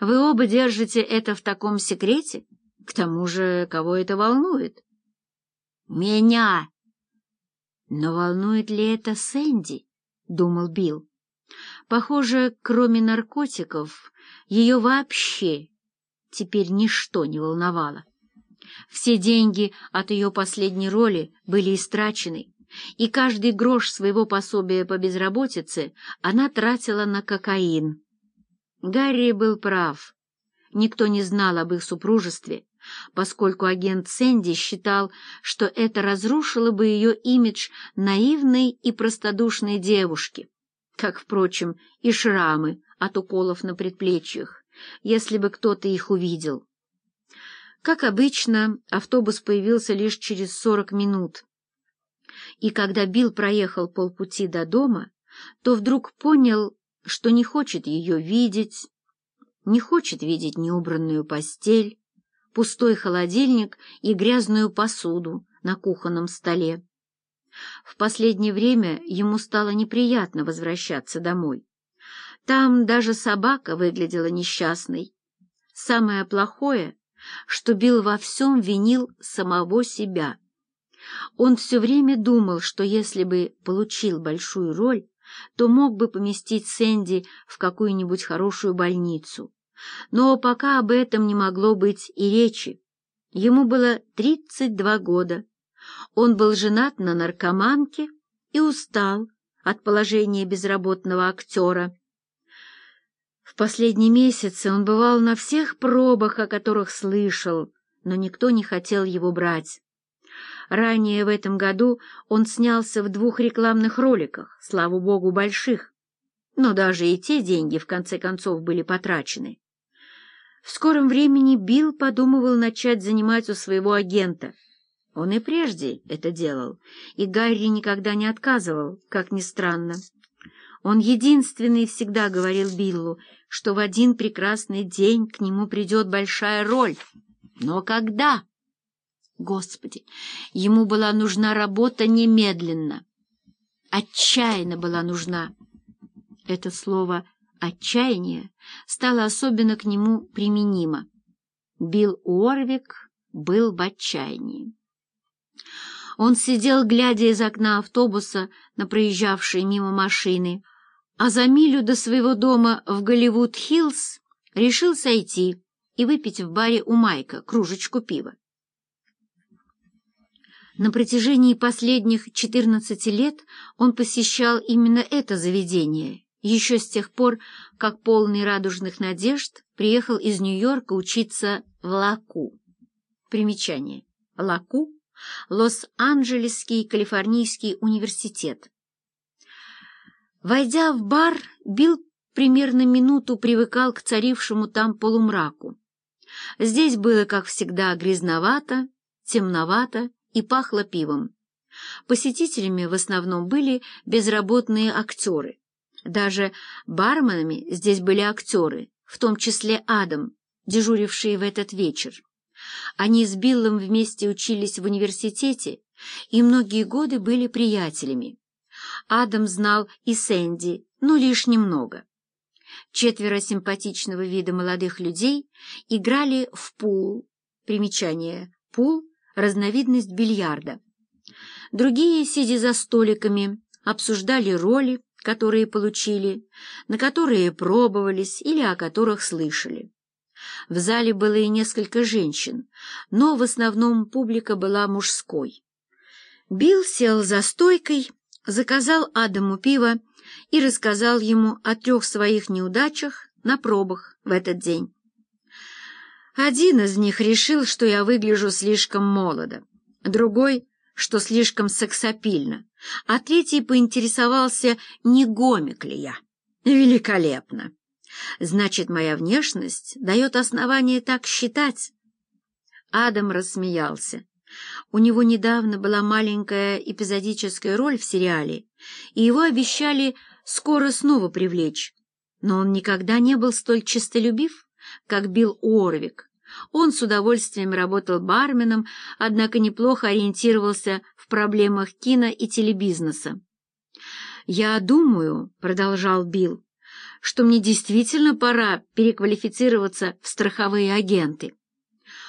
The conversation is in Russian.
Вы оба держите это в таком секрете? К тому же, кого это волнует? Меня! Но волнует ли это Сэнди? — думал Билл. Похоже, кроме наркотиков, ее вообще теперь ничто не волновало. Все деньги от ее последней роли были истрачены, и каждый грош своего пособия по безработице она тратила на кокаин. Гарри был прав. Никто не знал об их супружестве, поскольку агент Сэнди считал, что это разрушило бы ее имидж наивной и простодушной девушки, как, впрочем, и шрамы от уколов на предплечьях, если бы кто-то их увидел. Как обычно, автобус появился лишь через сорок минут. И когда Билл проехал полпути до дома, то вдруг понял, что не хочет ее видеть, не хочет видеть неубранную постель, пустой холодильник и грязную посуду на кухонном столе. В последнее время ему стало неприятно возвращаться домой. Там даже собака выглядела несчастной. Самое плохое, что Билл во всем винил самого себя. Он все время думал, что если бы получил большую роль, то мог бы поместить Сэнди в какую-нибудь хорошую больницу. Но пока об этом не могло быть и речи. Ему было 32 года. Он был женат на наркоманке и устал от положения безработного актера. В последние месяцы он бывал на всех пробах, о которых слышал, но никто не хотел его брать. Ранее в этом году он снялся в двух рекламных роликах, слава богу, больших. Но даже и те деньги, в конце концов, были потрачены. В скором времени Билл подумывал начать занимать у своего агента. Он и прежде это делал, и Гарри никогда не отказывал, как ни странно. Он единственный всегда говорил Биллу, что в один прекрасный день к нему придет большая роль. Но когда? Господи, ему была нужна работа немедленно. Отчаянно была нужна. Это слово «отчаяние» стало особенно к нему применимо. Билл Уорвик был в отчаянии. Он сидел, глядя из окна автобуса на проезжавшие мимо машины, а за милю до своего дома в Голливуд-Хиллз решил сойти и выпить в баре у Майка кружечку пива. На протяжении последних 14 лет он посещал именно это заведение, еще с тех пор, как полный радужных надежд приехал из Нью-Йорка учиться в Лаку. Примечание. Лаку — Лос-Анджелесский калифорнийский университет. Войдя в бар, Билл примерно минуту привыкал к царившему там полумраку. Здесь было, как всегда, грязновато, темновато и пахло пивом. Посетителями в основном были безработные актеры. Даже барменами здесь были актеры, в том числе Адам, дежурившие в этот вечер. Они с Биллом вместе учились в университете и многие годы были приятелями. Адам знал и Сэнди, но лишь немного. Четверо симпатичного вида молодых людей играли в пул. Примечание. Пул разновидность бильярда. Другие, сидя за столиками, обсуждали роли, которые получили, на которые пробовались или о которых слышали. В зале было и несколько женщин, но в основном публика была мужской. Билл сел за стойкой, заказал Адаму пиво и рассказал ему о трех своих неудачах на пробах в этот день. Один из них решил, что я выгляжу слишком молодо, другой, что слишком сексапильно, а третий поинтересовался, не гомик ли я. Великолепно! Значит, моя внешность дает основание так считать. Адам рассмеялся. У него недавно была маленькая эпизодическая роль в сериале, и его обещали скоро снова привлечь. Но он никогда не был столь честолюбив, как Билл Уорвик, он с удовольствием работал барменом, однако неплохо ориентировался в проблемах кино и телебизнеса. «Я думаю», — продолжал Билл, — что мне действительно пора переквалифицироваться в страховые агенты.